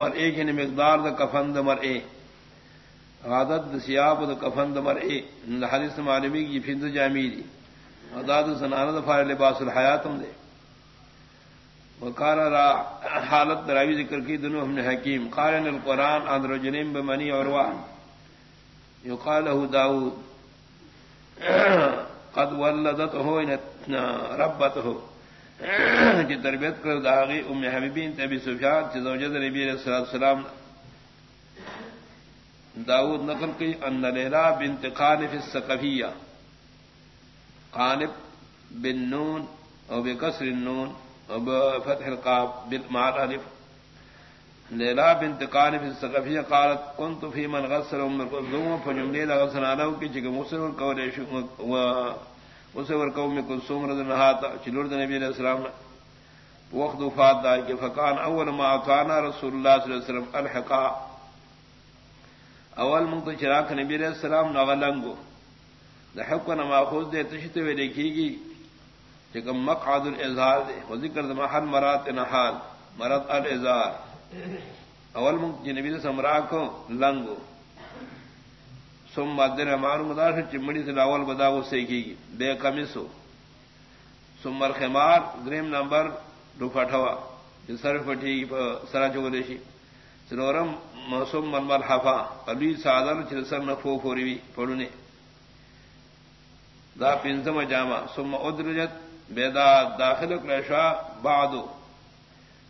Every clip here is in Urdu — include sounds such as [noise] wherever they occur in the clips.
اور ایک یعنی مقدار دا کفن دا مر اے، عادت دا سیاب دا کفن دا مر اے حدیث معلومی کی فند جامی دی۔ عداد سنان دا فار لباس الحیاتم دے۔ وقال را حالت دراوی ذکر کی دنو ہم نے حکیم قارن القرآن عن رجنیم بمنی عروان۔ یقال له داود، قد ولدت ہو ربت ہو [coughs] جی تربیت کر داغی ام حبیبین تبی سفیان چی زوجد نبی علیہ السلام داود نقل کی ان لیلا بنت قانف السقفیہ، قانف بن نون او بکسر النون او بفتح القاب بالمعال حلف لیلا بنت قانف السقفیہ قالت کنت فی من غسر ام القلزوم فجملی لغسر آلو کی چکہ مصر والقول اسے ورکو میں کل سومر نہاتا چلور نبی علیہ السلام وقت وفات دا کہ فکان اول ما کانا رسول اللہ صلی اللہ علیہ وسلم الحقا۔ اول منگ چراک نبی علیہ السلام نغلنگو دا حق نما خود دے تشتے ہوئے دیکھی گی۔ چکم مقعد الاظہار دے۔ و ذکر دا محل مرات نحال مرات الاظہار۔ اول منگ جی نبی علیہ السلام راکو لنگو۔ سم مدر مار مدار چمڑی سے لاول بدا وہ سیکھی گی بے کمسو سمر خمار گریم نمبر ڈوفٹوا سر پٹی، سرا چوکیشی سنورم، موسم منمر حفا۔ ابھی سادر چرسر نفو فوری پڑنے دا پنزم جامع۔ سم ادرجت، بیدا داخل کریشا بادو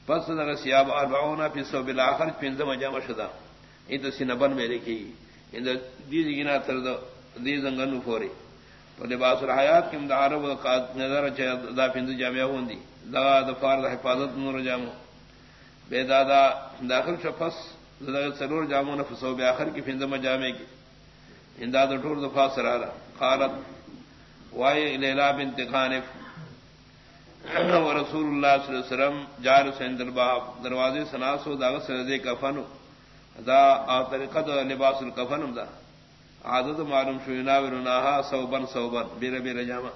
پس نگر سیاب اربعونا پی سو بلاخر پنزم جامع شدا یہ تو سنبن میں رکھی گی گنا تر دی زنگن فوری۔ لباس الحیات کم دا عرب نظر دا پند جامعہ ہوندی۔ دا دفار دا حفاظت نور جامو۔ بے دادا داخل شفص دا سرور جامو نفسو بے آخر کی فندم جامع کی۔ انداد ٹور دفاع سرارا قالت وائی لیلا بنت خانف ورسول اللہ صلی اللہ علیہ وسلم جار سیندر باب دروازے سناسو داغت سردے کا فنو دا طریقہ دا لباس الکفن دا. عادت معلوم شو نا صوبن صوبن بیر بیر جامع.